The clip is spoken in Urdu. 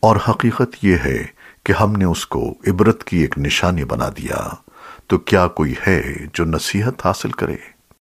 اور حقیقت یہ ہے کہ ہم نے اس کو عبرت کی ایک نشانی بنا دیا، تو کیا کوئی ہے جو نصیحت حاصل کرے؟